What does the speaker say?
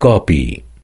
copy.